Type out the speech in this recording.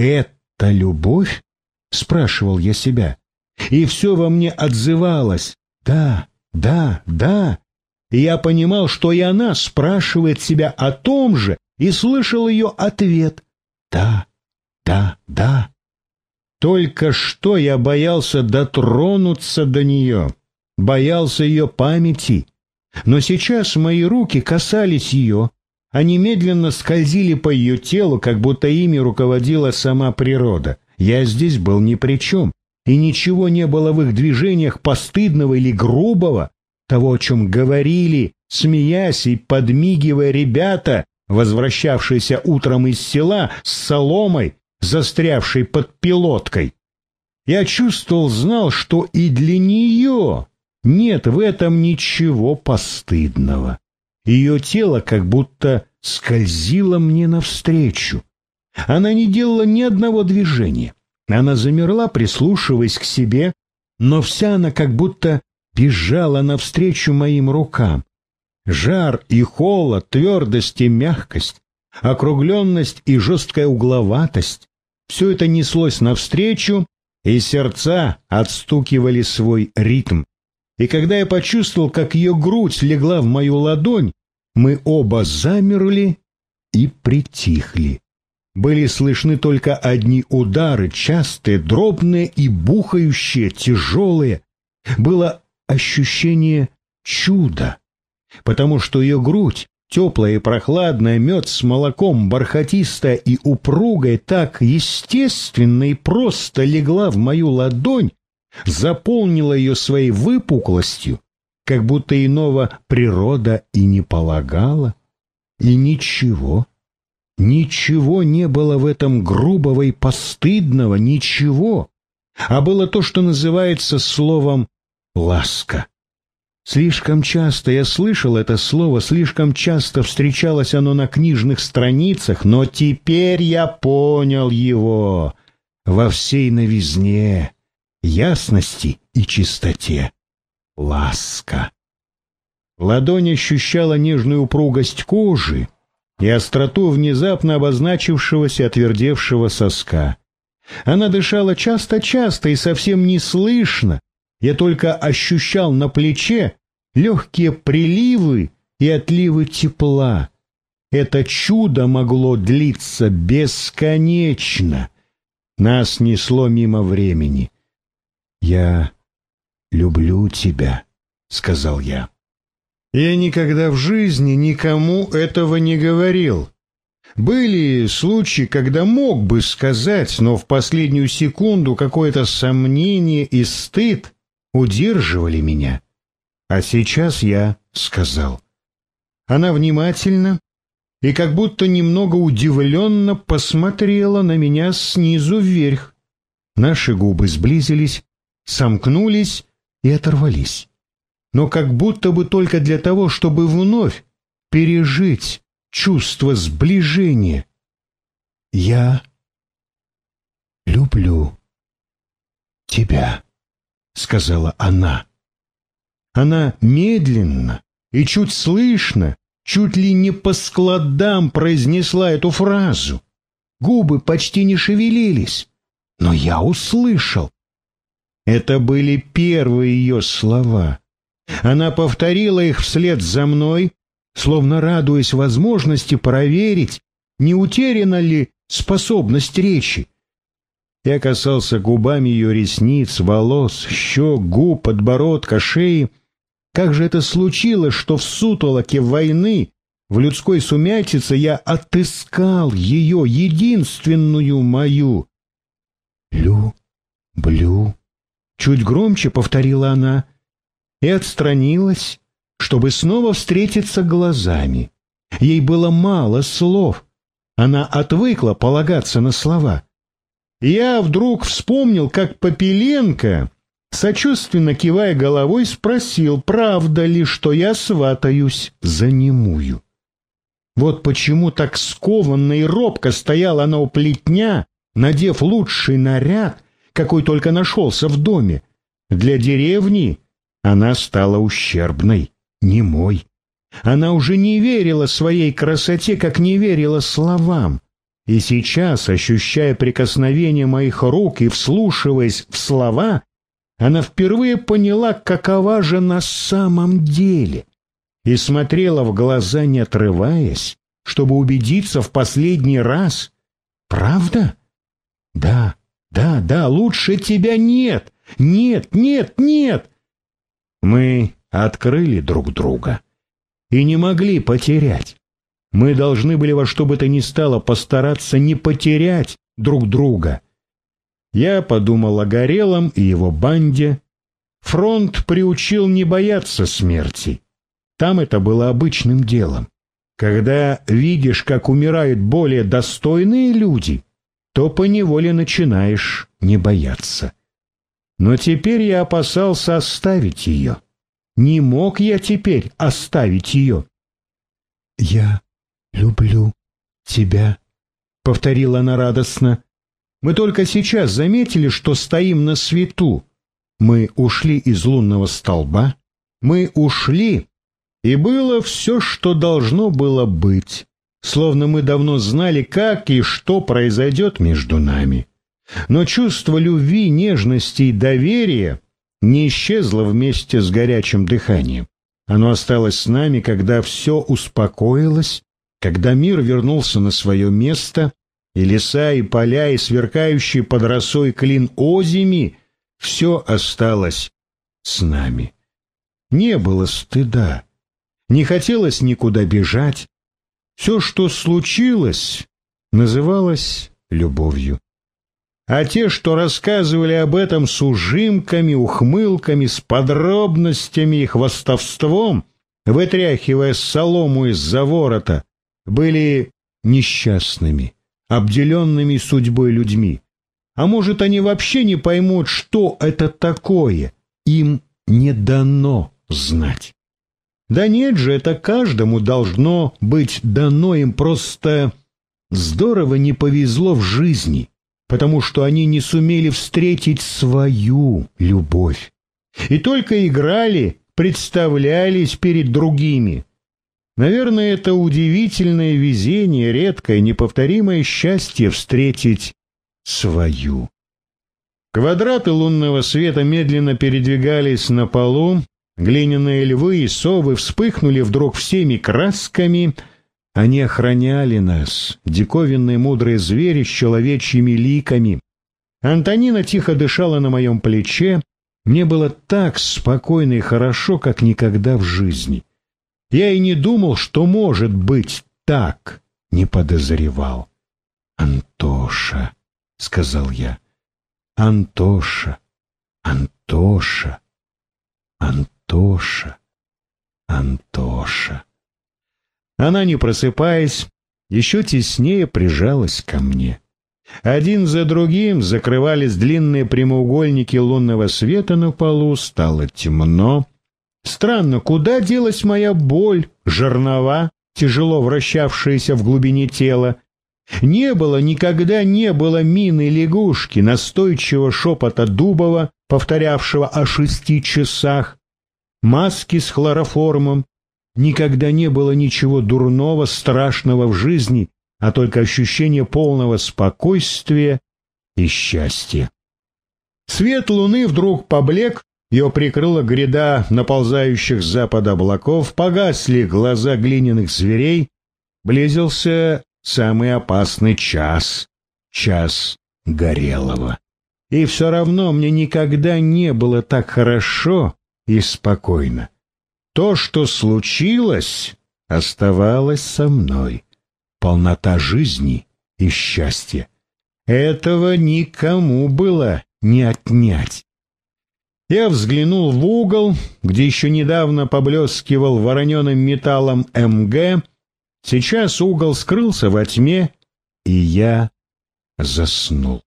это любовь? Спрашивал я себя. И все во мне отзывалось. Да, да, да. И я понимал, что и она спрашивает себя о том же, и слышал ее ответ. Да, да, да. Только что я боялся дотронуться до нее, боялся ее памяти. Но сейчас мои руки касались ее, они медленно скользили по ее телу, как будто ими руководила сама природа. Я здесь был ни при чем, и ничего не было в их движениях постыдного или грубого, того, о чем говорили, смеясь и подмигивая ребята, возвращавшиеся утром из села с соломой, застрявшей под пилоткой. Я чувствовал, знал, что и для нее нет в этом ничего постыдного. Ее тело как будто скользило мне навстречу. Она не делала ни одного движения. Она замерла, прислушиваясь к себе, но вся она как будто бежала навстречу моим рукам. Жар и холод, твердость и мягкость, округленность и жесткая угловатость — все это неслось навстречу, и сердца отстукивали свой ритм. И когда я почувствовал, как ее грудь легла в мою ладонь, мы оба замерли и притихли. Были слышны только одни удары, частые, дробные и бухающие, тяжелые. Было ощущение чуда, потому что ее грудь, теплая и прохладная, мед с молоком, бархатистая и упругая, так естественно и просто легла в мою ладонь, заполнила ее своей выпуклостью, как будто иного природа и не полагала. И ничего, ничего не было в этом грубого и постыдного, ничего, а было то, что называется словом «ласка». Слишком часто я слышал это слово, слишком часто встречалось оно на книжных страницах, но теперь я понял его во всей новизне ясности и чистоте. Ласка. Ладонь ощущала нежную упругость кожи и остроту внезапно обозначившегося отвердевшего соска. Она дышала часто-часто и совсем не слышно. Я только ощущал на плече легкие приливы и отливы тепла. Это чудо могло длиться бесконечно. Нас несло мимо времени. «Я люблю тебя», — сказал я. Я никогда в жизни никому этого не говорил. Были случаи, когда мог бы сказать, но в последнюю секунду какое-то сомнение и стыд удерживали меня. А сейчас я сказал. Она внимательно и как будто немного удивленно посмотрела на меня снизу вверх. Наши губы сблизились, сомкнулись и оторвались. Но как будто бы только для того, чтобы вновь пережить чувство сближения. «Я люблю тебя», — сказала она. Она медленно и чуть слышно, чуть ли не по складам произнесла эту фразу. Губы почти не шевелились, но я услышал. Это были первые ее слова. Она повторила их вслед за мной, словно радуясь возможности проверить, не утеряна ли способность речи. Я касался губами ее ресниц, волос, щек, губ, подбородка, шеи. Как же это случилось, что в сутолоке войны, в людской сумятице я отыскал ее, единственную мою? «Лю-блю», Чуть громче повторила она и отстранилась, чтобы снова встретиться глазами. Ей было мало слов. Она отвыкла полагаться на слова. Я вдруг вспомнил, как Попеленко, сочувственно кивая головой, спросил, правда ли, что я сватаюсь за немую. Вот почему так скованно и робко стояла она у плетня, надев лучший наряд — какой только нашелся в доме. Для деревни она стала ущербной, немой. Она уже не верила своей красоте, как не верила словам. И сейчас, ощущая прикосновение моих рук и вслушиваясь в слова, она впервые поняла, какова же на самом деле, и смотрела в глаза, не отрываясь, чтобы убедиться в последний раз. «Правда?» «Да, да, да, лучше тебя нет! Нет, нет, нет!» Мы открыли друг друга и не могли потерять. Мы должны были во что бы то ни стало постараться не потерять друг друга. Я подумал о Горелом и его банде. Фронт приучил не бояться смерти. Там это было обычным делом. Когда видишь, как умирают более достойные люди, то поневоле начинаешь не бояться. Но теперь я опасался оставить ее. Не мог я теперь оставить ее. Я люблю тебя», — повторила она радостно. «Мы только сейчас заметили, что стоим на свету. Мы ушли из лунного столба, мы ушли, и было все, что должно было быть, словно мы давно знали, как и что произойдет между нами. Но чувство любви, нежности и доверия не исчезло вместе с горячим дыханием. Оно осталось с нами, когда все успокоилось, когда мир вернулся на свое место, и леса, и поля, и сверкающий под росой клин озими, все осталось с нами. Не было стыда, не хотелось никуда бежать. Все, что случилось, называлось любовью. А те, что рассказывали об этом с ужимками, ухмылками, с подробностями и хвастовством, вытряхивая солому из-за ворота, были несчастными, обделенными судьбой людьми. А может, они вообще не поймут, что это такое, им не дано знать. Да нет же, это каждому должно быть дано им просто здорово не повезло в жизни, потому что они не сумели встретить свою любовь. И только играли, представлялись перед другими, Наверное, это удивительное везение, редкое, неповторимое счастье встретить свою. Квадраты лунного света медленно передвигались на полу, глиняные львы и совы вспыхнули вдруг всеми красками. Они охраняли нас, диковинные мудрые звери с человечьими ликами. Антонина тихо дышала на моем плече. Мне было так спокойно и хорошо, как никогда в жизни. Я и не думал, что может быть так, не подозревал. «Антоша», — сказал я, — «Антоша, Антоша, Антоша, Антоша». Она, не просыпаясь, еще теснее прижалась ко мне. Один за другим закрывались длинные прямоугольники лунного света на полу, стало темно, Странно, куда делась моя боль, жернова, тяжело вращавшаяся в глубине тела? Не было, никогда не было мины лягушки, настойчивого шепота Дубова, повторявшего о шести часах, маски с хлороформом. Никогда не было ничего дурного, страшного в жизни, а только ощущение полного спокойствия и счастья. Свет луны вдруг поблек, ее прикрыла гряда наползающих с запада облаков, погасли глаза глиняных зверей, близился самый опасный час, час Горелого. И все равно мне никогда не было так хорошо и спокойно. То, что случилось, оставалось со мной. Полнота жизни и счастья. Этого никому было не отнять. Я взглянул в угол, где еще недавно поблескивал вороненым металлом МГ. Сейчас угол скрылся во тьме, и я заснул.